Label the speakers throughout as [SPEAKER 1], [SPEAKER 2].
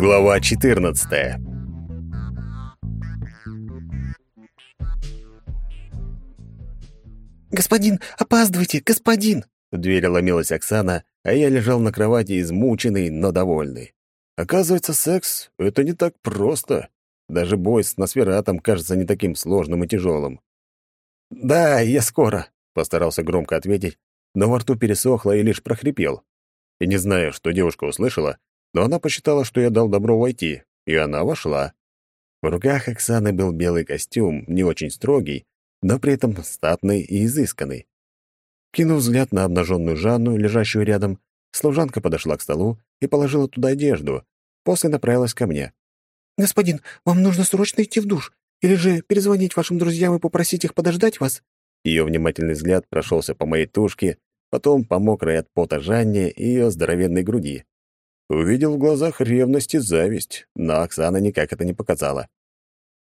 [SPEAKER 1] Глава 14.
[SPEAKER 2] «Господин, опаздывайте, господин!» В дверь ломилась Оксана, а я лежал на кровати измученный, но довольный. Оказывается, секс — это не так просто. Даже бой с Носфератом кажется не таким сложным и тяжелым. «Да, я скоро», — постарался громко ответить, но во рту пересохло и лишь прохрипел. И не знаю, что девушка услышала, но она посчитала, что я дал добро войти, и она вошла. В руках Оксаны был белый костюм, не очень строгий, но при этом статный и изысканный. Кинув взгляд на обнаженную Жанну, лежащую рядом, служанка подошла к столу и положила туда одежду, после направилась ко мне. «Господин, вам нужно срочно идти в душ, или же перезвонить вашим друзьям и попросить их подождать вас?» Ее внимательный взгляд прошелся по моей тушке, потом по мокрой от пота Жанне и ее здоровенной груди. Увидел в глазах ревность и зависть, но Оксана никак это не показала.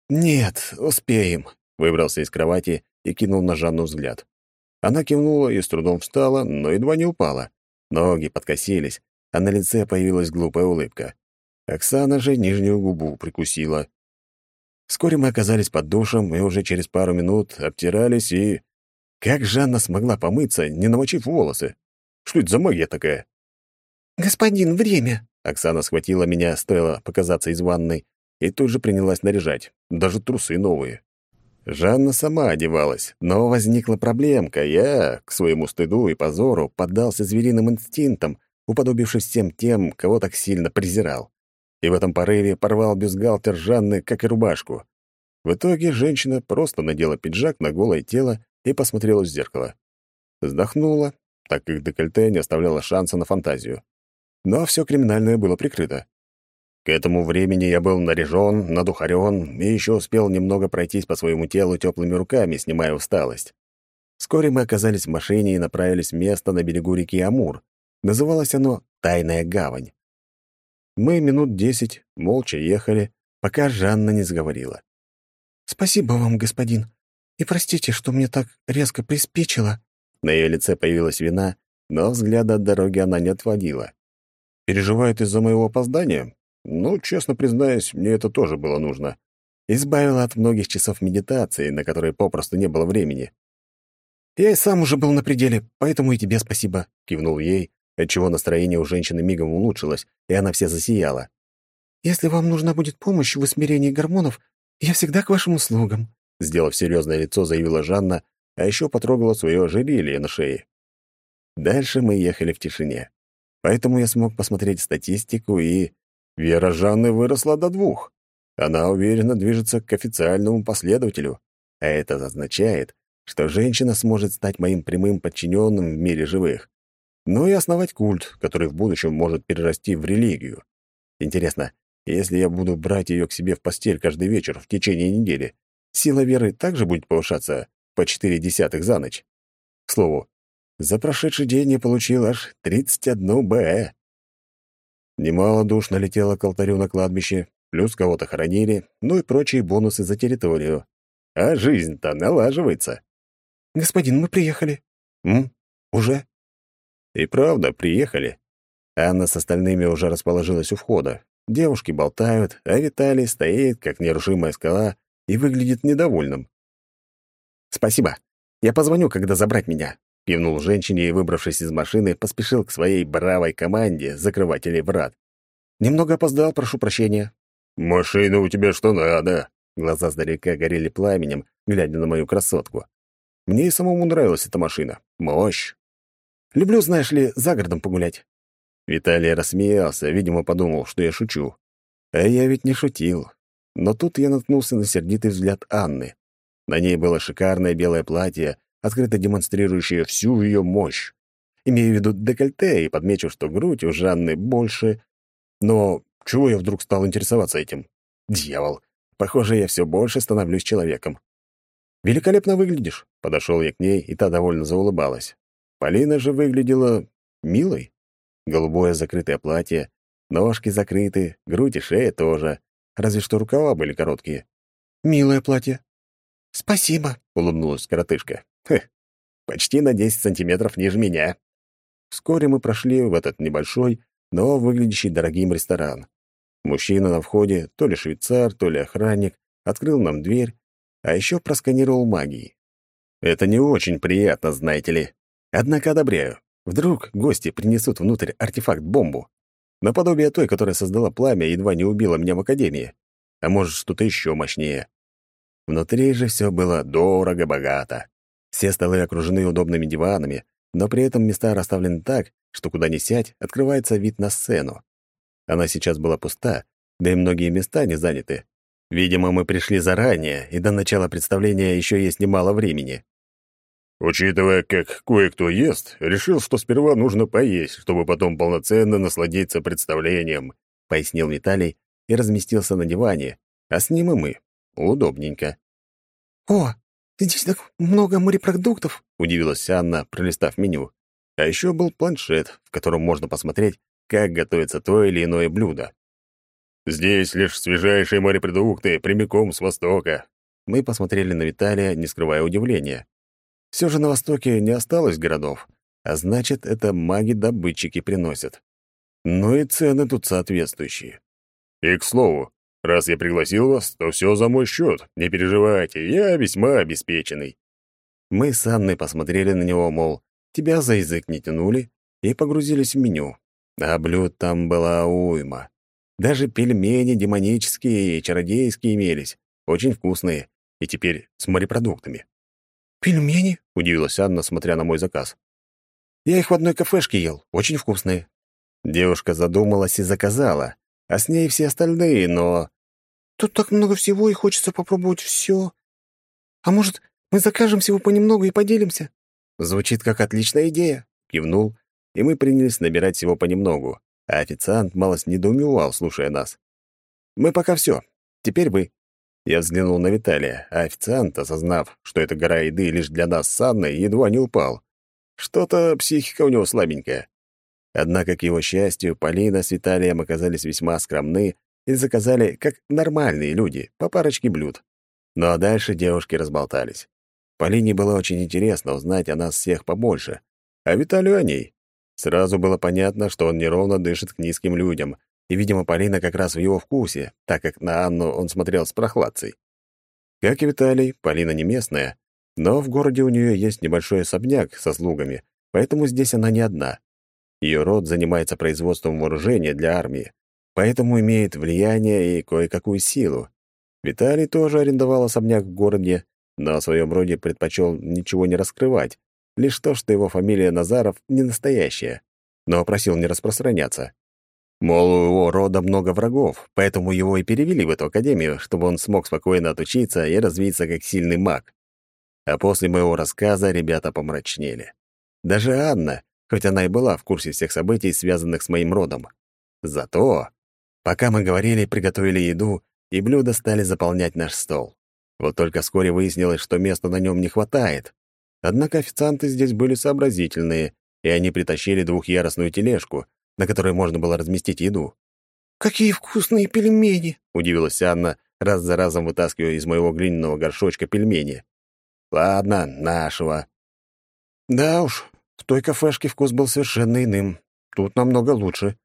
[SPEAKER 2] «Нет, успеем», — выбрался из кровати и кинул на Жанну взгляд. Она кивнула и с трудом встала, но едва не упала. Ноги подкосились, а на лице появилась глупая улыбка. Оксана же нижнюю губу прикусила. Вскоре мы оказались под душем и уже через пару минут обтирались и... Как Жанна смогла помыться, не намочив волосы? Что это за магия такая?
[SPEAKER 3] «Господин, время!»
[SPEAKER 2] Оксана схватила меня, стоило показаться из ванной, и тут же принялась наряжать. Даже трусы новые. Жанна сама одевалась, но возникла проблемка. Я, к своему стыду и позору, поддался звериным инстинктам, уподобившись всем тем, кого так сильно презирал. И в этом порыве порвал бюстгальтер Жанны, как и рубашку. В итоге женщина просто надела пиджак на голое тело и посмотрела в зеркало. Вздохнула, так как декольте не оставляло шанса на фантазию но все криминальное было прикрыто. К этому времени я был наряжен, надухарен и еще успел немного пройтись по своему телу теплыми руками, снимая усталость. Вскоре мы оказались в машине и направились в место на берегу реки Амур. Называлось оно «Тайная гавань». Мы минут десять молча ехали, пока Жанна не заговорила.
[SPEAKER 3] «Спасибо вам, господин, и простите, что мне так резко приспичило».
[SPEAKER 2] На ее лице появилась вина, но взгляда от дороги она не отводила. Переживает из-за моего опоздания? Ну, честно признаюсь, мне это тоже было нужно. Избавило от многих часов медитации, на которые попросту не было времени. «Я и сам уже был на пределе, поэтому и тебе спасибо», — кивнул ей, отчего настроение у женщины мигом улучшилось, и она вся засияла.
[SPEAKER 3] «Если вам нужна будет помощь в усмирении гормонов, я всегда к вашим услугам», —
[SPEAKER 2] сделав серьезное лицо, заявила Жанна, а еще потрогала свое ожерелье на шее. Дальше мы ехали в тишине. Поэтому я смог посмотреть статистику, и вера Жанны выросла до двух. Она уверенно движется к официальному последователю, а это означает, что женщина сможет стать моим прямым подчиненным в мире живых, ну и основать культ, который в будущем может перерасти в религию. Интересно, если я буду брать ее к себе в постель каждый вечер в течение недели, сила веры также будет повышаться по четыре десятых за ночь? К слову, за прошедший день я получил аж 31 Б. Немало душ налетело к алтарю на кладбище, плюс кого-то хоронили, ну и прочие бонусы за территорию. А жизнь-то налаживается.
[SPEAKER 3] «Господин, мы приехали».
[SPEAKER 2] «М? Уже?» И правда, приехали. Анна с остальными уже расположилась у входа. Девушки болтают, а Виталий стоит, как нерушимая скала, и выглядит недовольным. «Спасибо. Я позвоню, когда забрать меня. Кивнул женщине и, выбравшись из машины, поспешил к своей бравой команде закрывателей врат. «Немного опоздал, прошу прощения». «Машина у тебя что надо?» Глаза сдалека горели пламенем, глядя на мою красотку. Мне и самому нравилась эта машина. Мощь. Люблю, знаешь ли, за городом погулять. Виталий рассмеялся, видимо, подумал, что я шучу. А я ведь не шутил. Но тут я наткнулся на сердитый взгляд Анны. На ней было шикарное белое платье, открыто демонстрирующая всю ее мощь. Имею в виду декольте и подмечу, что грудь у Жанны больше. Но чего я вдруг стал интересоваться этим? Дьявол! Похоже, я все больше становлюсь человеком. «Великолепно выглядишь», — подошел я к ней, и та довольно заулыбалась. Полина же выглядела милой. Голубое закрытое платье, ножки закрыты, грудь и шея тоже, разве что рукава были короткие.
[SPEAKER 3] «Милое платье». «Спасибо», —
[SPEAKER 2] улыбнулась коротышка. Хе, почти на 10 сантиметров ниже меня. Вскоре мы прошли в этот небольшой, но выглядящий дорогим ресторан. Мужчина на входе, то ли швейцар, то ли охранник, открыл нам дверь, а еще просканировал магией. Это не очень приятно, знаете ли. Однако одобряю. Вдруг гости принесут внутрь артефакт-бомбу. Наподобие той, которая создала пламя и едва не убила меня в Академии. А может, что-то еще мощнее. Внутри же все было дорого-богато. Все столы окружены удобными диванами, но при этом места расставлены так, что куда ни сядь, открывается вид на сцену. Она сейчас была пуста, да и многие места не заняты. Видимо, мы пришли заранее, и до начала представления еще есть немало времени.
[SPEAKER 1] Учитывая, как кое-кто ест, решил, что сперва нужно поесть, чтобы потом полноценно насладиться представлением,
[SPEAKER 2] пояснил Виталий и разместился на диване, а с ним и мы. Удобненько.
[SPEAKER 3] «О, здесь так много морепродуктов!»
[SPEAKER 2] — удивилась Анна, пролистав меню. А еще был планшет, в котором можно посмотреть, как готовится то или иное блюдо.
[SPEAKER 1] «Здесь лишь свежайшие морепродукты, прямиком с Востока».
[SPEAKER 2] Мы посмотрели на Виталия, не скрывая удивления. Все же на Востоке не осталось городов, а значит, это маги-добытчики приносят. Ну и цены тут соответствующие.
[SPEAKER 1] И, к слову, раз я пригласил вас, то все за мой счет. Не переживайте, я весьма обеспеченный».
[SPEAKER 2] Мы с Анной посмотрели на него, мол, тебя за язык не тянули, и погрузились в меню. А блюд там была уйма. Даже пельмени демонические и чародейские имелись, очень вкусные, и теперь с морепродуктами.
[SPEAKER 3] «Пельмени?»
[SPEAKER 2] — удивилась Анна, смотря на мой заказ. «Я их в одной кафешке ел, очень вкусные». Девушка задумалась и заказала, а с ней все остальные, но...
[SPEAKER 3] «Тут так много всего, и хочется попробовать все. А может, мы закажем всего понемногу и поделимся?»
[SPEAKER 2] «Звучит как отличная идея», — кивнул, и мы принялись набирать всего понемногу, а официант малость недоумевал, слушая нас. «Мы пока все. Теперь вы». Я взглянул на Виталия, а официант, осознав, что эта гора еды лишь для нас с Анной, едва не упал. Что-то психика у него слабенькая. Однако, к его счастью, Полина с Виталием оказались весьма скромны и заказали, как нормальные люди, по парочке блюд. Ну а дальше девушки разболтались. Полине было очень интересно узнать о нас всех побольше, а Виталию о ней. Сразу было понятно, что он неровно дышит к низким людям, и, видимо, Полина как раз в его вкусе, так как на Анну он смотрел с прохладцей. Как и Виталий, Полина не местная, но в городе у нее есть небольшой особняк со слугами, поэтому здесь она не одна. Ее род занимается производством вооружения для армии, поэтому имеет влияние и кое-какую силу. Виталий тоже арендовал особняк в городе, но о своем роде предпочел ничего не раскрывать, лишь то, что его фамилия Назаров не настоящая, но просил не распространяться. Мол, у его рода много врагов, поэтому его и перевели в эту академию, чтобы он смог спокойно отучиться и развиться как сильный маг. А после моего рассказа ребята помрачнели. Даже Анна, хоть она и была в курсе всех событий, связанных с моим родом. Зато, пока мы говорили, приготовили еду, и блюда стали заполнять наш стол. Вот только вскоре выяснилось, что места на нем не хватает. Однако официанты здесь были сообразительные, и они притащили двухъярусную тележку, на которой можно было разместить еду.
[SPEAKER 3] «Какие вкусные пельмени!»
[SPEAKER 2] — удивилась Анна, раз за разом вытаскивая из моего глиняного горшочка пельмени. «Ладно, нашего». «Да уж, в той кафешке вкус был совершенно иным. Тут намного лучше».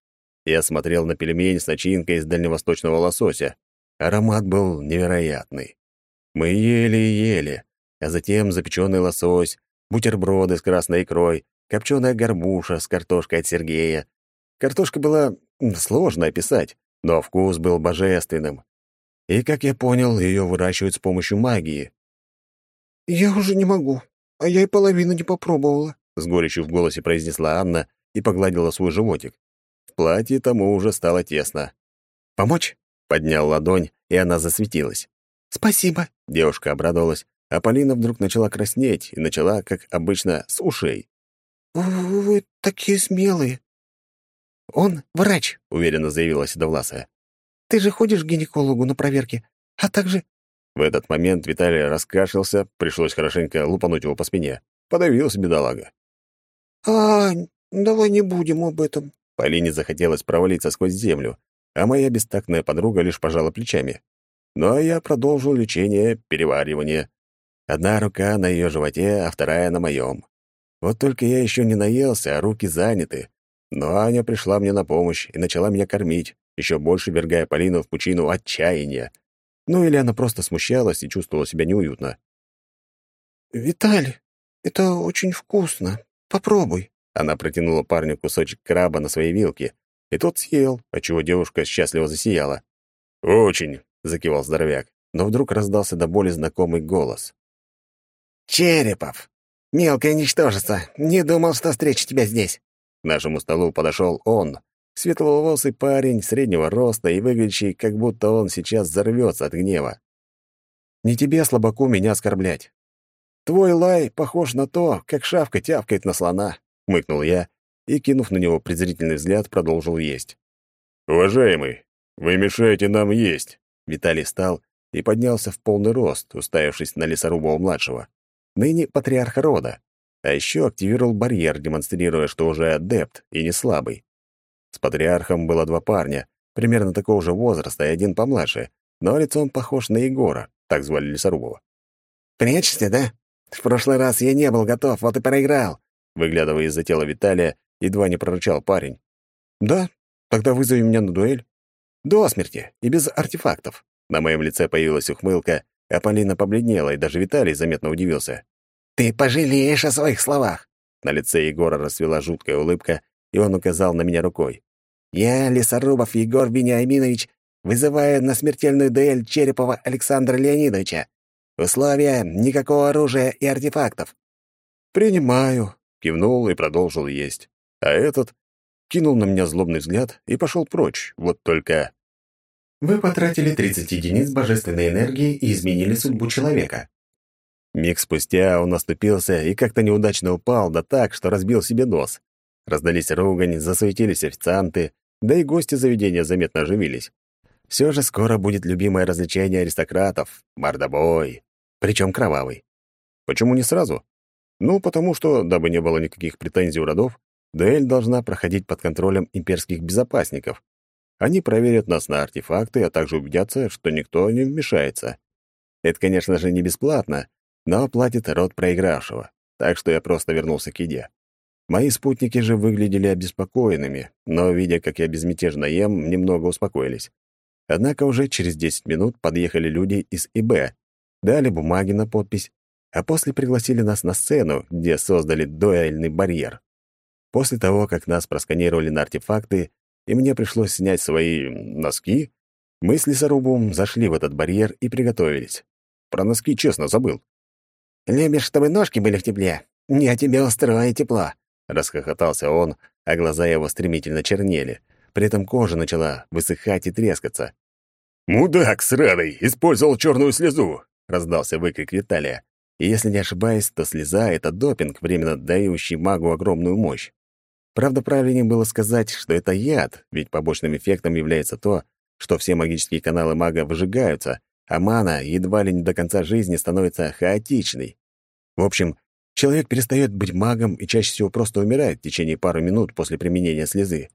[SPEAKER 2] Я смотрел на пельмень с начинкой из дальневосточного лосося. Аромат был невероятный. Мы ели и ели, а затем запеченный лосось, бутерброды с красной икрой, копченая горбуша с картошкой от Сергея, Картошка была сложно описать, но вкус был божественным. И, как я понял, ее выращивают с помощью магии.
[SPEAKER 3] «Я уже не могу, а я и половину не попробовала», —
[SPEAKER 2] с горечью в голосе произнесла Анна и погладила свой животик. В платье тому уже стало тесно. «Помочь?» — поднял ладонь, и она засветилась.
[SPEAKER 3] «Спасибо», —
[SPEAKER 2] девушка обрадовалась, а Полина вдруг начала краснеть и начала, как обычно, с ушей.
[SPEAKER 3] «Вы такие смелые»,
[SPEAKER 2] «Он врач», — уверенно заявила Седовласая.
[SPEAKER 3] «Ты же ходишь к гинекологу на проверки, а также...»
[SPEAKER 2] В этот момент Виталий раскашлялся, пришлось хорошенько лупануть его по спине. Подавился бедолага.
[SPEAKER 3] «Ань, давай не будем об этом».
[SPEAKER 2] Полине захотелось провалиться сквозь землю, а моя бестактная подруга лишь пожала плечами. Ну а я продолжил лечение, переваривание. Одна рука на ее животе, а вторая на моем. Вот только я еще не наелся, а руки заняты. Но Аня пришла мне на помощь и начала меня кормить. еще больше вергая Полину в пучину отчаяния. Ну или она просто смущалась и чувствовала себя неуютно.
[SPEAKER 3] «Виталий, это очень вкусно. Попробуй».
[SPEAKER 2] Она протянула парню кусочек краба на своей вилке, и тот съел, отчего девушка счастливо засияла.
[SPEAKER 1] «Очень», —
[SPEAKER 2] закивал здоровяк, но вдруг раздался до боли знакомый голос.
[SPEAKER 4] «Черепов! Мелкое ничтожество! Не думал, что встречу тебя здесь!»
[SPEAKER 2] К нашему столу подошел он, светловолосый парень среднего роста и выглядящий, как будто он сейчас взорвется от гнева. «Не тебе, слабаку, меня оскорблять. Твой лай похож на то, как шавка тявкает на слона», — мыкнул я и, кинув на него презрительный взгляд, продолжил есть.
[SPEAKER 1] «Уважаемый, вы мешаете нам есть!»
[SPEAKER 2] Виталий встал и поднялся в полный рост, уставившись на лесорубова-младшего. Ныне патриарх рода. А еще активировал барьер, демонстрируя, что уже адепт и не слабый. С патриархом было два парня, примерно такого же возраста и один помладше, но лицом похож на Егора, так звали Лесорубова.
[SPEAKER 4] «Прячешься, да? В прошлый раз я не был готов, вот и проиграл!»
[SPEAKER 2] Выглядывая из-за тела Виталия, едва не прорычал парень. «Да? Тогда вызови меня на дуэль. До смерти и без артефактов». На моем лице появилась ухмылка, а Полина побледнела, и даже Виталий заметно удивился.
[SPEAKER 4] «Ты пожалеешь о своих словах!»
[SPEAKER 2] На лице Егора расцвела жуткая улыбка, и он указал на меня рукой.
[SPEAKER 4] «Я, Лесорубов Егор Вениаминович, вызываю на смертельную дуэль Черепова Александра Леонидовича. Условия — никакого оружия и артефактов».
[SPEAKER 2] «Принимаю», — кивнул и продолжил есть. А этот кинул на меня злобный взгляд и пошел прочь. Вот только...
[SPEAKER 5] Вы потратили 30 единиц божественной энергии и изменили судьбу человека.
[SPEAKER 2] Миг спустя он наступился и как-то неудачно упал, да так, что разбил себе нос. Раздались ругань, засуетились официанты, да и гости заведения заметно оживились. Все же скоро будет любимое развлечение аристократов — мордобой, причем кровавый. Почему не сразу? Ну, потому что, дабы не было никаких претензий у родов, дуэль должна проходить под контролем имперских безопасников. Они проверят нас на артефакты, а также убедятся, что никто не вмешается. Это, конечно же, не бесплатно, но платит род проигравшего, так что я просто вернулся к еде. Мои спутники же выглядели обеспокоенными, но, видя, как я безмятежно ем, немного успокоились. Однако уже через 10 минут подъехали люди из ИБ, дали бумаги на подпись, а после пригласили нас на сцену, где создали дуэльный барьер. После того, как нас просканировали на артефакты, и мне пришлось снять свои носки, мы с лесорубом зашли в этот барьер и приготовились. Про носки, честно, забыл.
[SPEAKER 4] «Любишь, чтобы ножки были в тепле? Я тебе устрою тепло», —
[SPEAKER 2] расхохотался он, а глаза его стремительно чернели. При этом кожа начала высыхать и трескаться.
[SPEAKER 1] «Мудак сраный! Использовал черную слезу!» — раздался выкрик Виталия.
[SPEAKER 2] И если не ошибаюсь, то слеза — это допинг, временно дающий магу огромную мощь. Правда, правильнее было сказать, что это яд, ведь побочным эффектом является то, что все магические каналы мага выжигаются, а мана едва ли не до конца жизни становится хаотичной. В общем, человек перестает быть магом и чаще всего просто умирает в течение пары минут после применения слезы.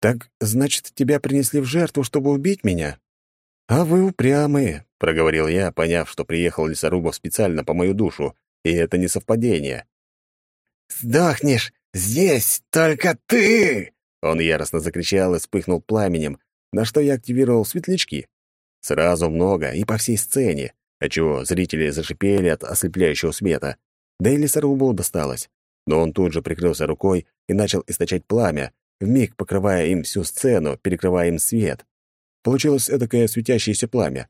[SPEAKER 2] «Так, значит, тебя принесли в жертву, чтобы убить меня?» «А вы упрямые», — проговорил я, поняв, что приехал Лесорубов специально по мою душу, и это не совпадение.
[SPEAKER 4] «Сдохнешь здесь только ты!»
[SPEAKER 2] Он яростно закричал и вспыхнул пламенем, на что я активировал светлячки. Сразу много и по всей сцене, отчего зрители зашипели от ослепляющего света. Да и лесорубу досталось. Но он тут же прикрылся рукой и начал источать пламя, вмиг покрывая им всю сцену, перекрывая им свет. Получилось эдакое светящееся пламя.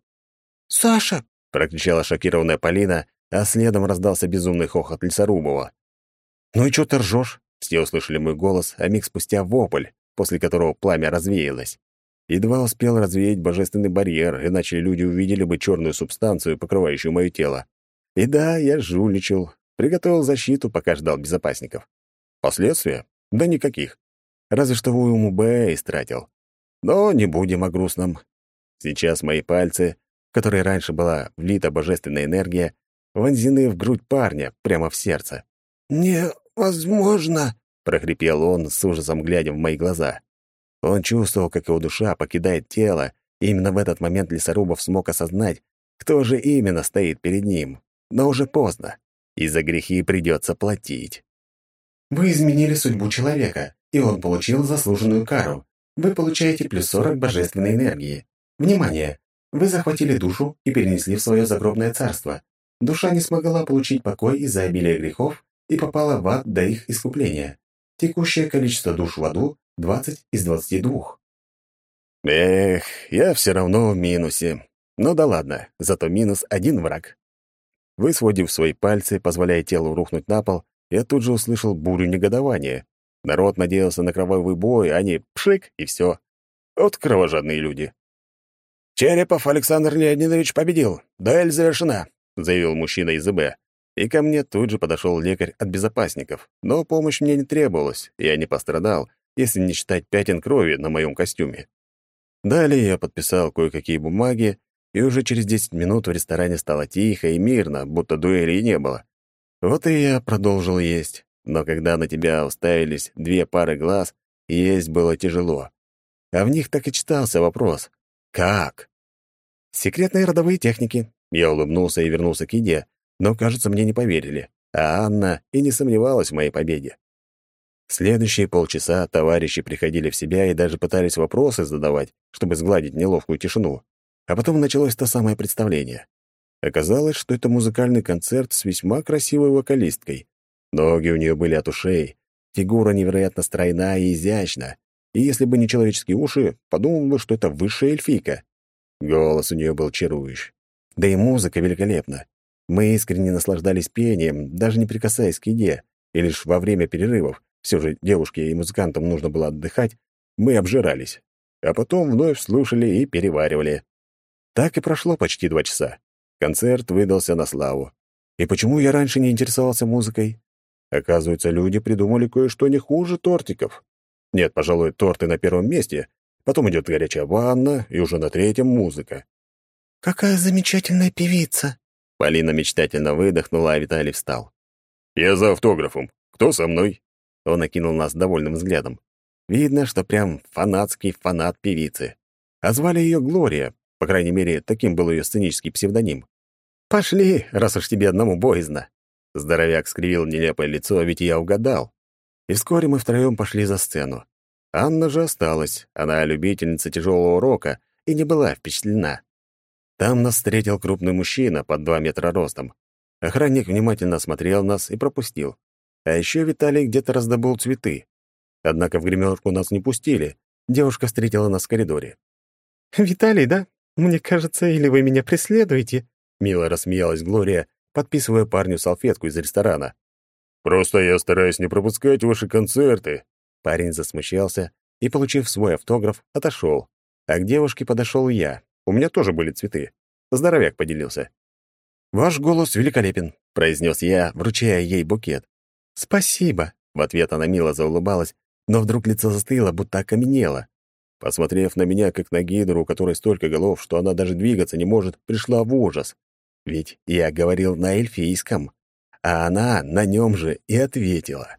[SPEAKER 3] «Саша!»
[SPEAKER 2] — прокричала шокированная Полина, а следом раздался безумный хохот Лесорубова. «Ну и чё ты ржёшь?» Все услышали мой голос, а миг спустя вопль, после которого пламя развеялось. Едва успел развеять божественный барьер, иначе люди увидели бы черную субстанцию, покрывающую мое тело. И да, я жульничал, приготовил защиту, пока ждал безопасников. Последствия? Да никаких. Разве что уйму Б истратил. Но не будем о грустном. Сейчас мои пальцы, в которые раньше была влита божественная энергия, вонзены в грудь парня, прямо в сердце.
[SPEAKER 4] «Невозможно!»
[SPEAKER 2] — прохрипел он, с ужасом глядя в мои глаза. Он чувствовал, как его душа покидает тело, и именно в этот момент Лесорубов смог осознать, кто же именно стоит перед ним. Но уже поздно, и за грехи придется платить.
[SPEAKER 5] Вы изменили судьбу человека, и он получил заслуженную кару. вы получаете плюс 40 божественной энергии. Внимание! Вы захватили душу и перенесли в свое загробное царство. Душа не смогла получить покой из-за обилия грехов и попала в ад до их искупления. Текущее количество душ в аду — 20 из 22.
[SPEAKER 2] Эх, я все равно в минусе. Ну да ладно, зато минус один враг. Высвободив свои пальцы, позволяя телу рухнуть на пол, я тут же услышал бурю негодования. Народ надеялся на кровавый бой, а не пшик и все. Вот кровожадные люди. «Черепов Александр Леонидович победил. Дуэль завершена», — заявил мужчина из ИБ. И ко мне тут же подошел лекарь от безопасников. Но помощь мне не требовалась, я не пострадал, если не считать пятен крови на моем костюме. Далее я подписал кое-какие бумаги, и уже через 10 минут в ресторане стало тихо и мирно, будто дуэли и не было. Вот и я продолжил есть, но когда на тебя уставились две пары глаз, есть было тяжело. А в них так и читался вопрос «Как?». «Секретные родовые техники». Я улыбнулся и вернулся к еде, но, кажется, мне не поверили, а Анна и не сомневалась в моей победе. Следующие полчаса товарищи приходили в себя и даже пытались вопросы задавать, чтобы сгладить неловкую тишину. А потом началось то самое представление. Оказалось, что это музыкальный концерт с весьма красивой вокалисткой. Ноги у нее были от ушей, фигура невероятно стройна и изящна. И если бы не человеческие уши, подумал бы, что это высшая эльфийка. Голос у нее был чарующий. Да и музыка великолепна. Мы искренне наслаждались пением, даже не прикасаясь к еде, и лишь во время перерывов, все же девушке и музыкантам нужно было отдыхать, мы обжирались. А потом вновь слушали и переваривали. Так и прошло почти два часа. Концерт выдался на славу. И почему я раньше не интересовался музыкой? Оказывается, люди придумали кое-что не хуже тортиков. Нет, пожалуй, торты на первом месте, потом идет горячая ванна, и уже на третьем музыка.
[SPEAKER 3] «Какая замечательная певица!»
[SPEAKER 2] Полина мечтательно выдохнула, а Виталий встал.
[SPEAKER 1] «Я за автографом. Кто со мной?»
[SPEAKER 2] Он окинул нас довольным взглядом. Видно, что прям фанатский фанат певицы. А звали ее Глория, по крайней мере, таким был ее сценический псевдоним. «Пошли, раз уж тебе одному боязно». Здоровяк скривил нелепое лицо, а ведь я угадал. И вскоре мы втроем пошли за сцену. Анна же осталась, она любительница тяжелого рока и не была впечатлена. Там нас встретил крупный мужчина под два метра ростом. Охранник внимательно осмотрел нас и пропустил. А еще Виталий где-то раздобыл цветы. Однако в гримерку нас не пустили. Девушка встретила нас в коридоре.
[SPEAKER 3] «Виталий, да? Мне кажется, или вы меня преследуете?»
[SPEAKER 2] Мило рассмеялась Глория, подписывая парню салфетку из ресторана.
[SPEAKER 1] «Просто я стараюсь не пропускать ваши концерты».
[SPEAKER 2] Парень засмущался и, получив свой автограф, отошел. А к девушке подошел я. У меня тоже были цветы. Здоровяк поделился. «Ваш голос великолепен», — произнес я, вручая ей букет. «Спасибо», — в ответ она мило заулыбалась, но вдруг лицо застыло, будто окаменело. Посмотрев на меня, как на гидру, у которой столько голов, что она даже двигаться не может, пришла в ужас. Ведь я говорил на эльфийском, а она на нем же и ответила.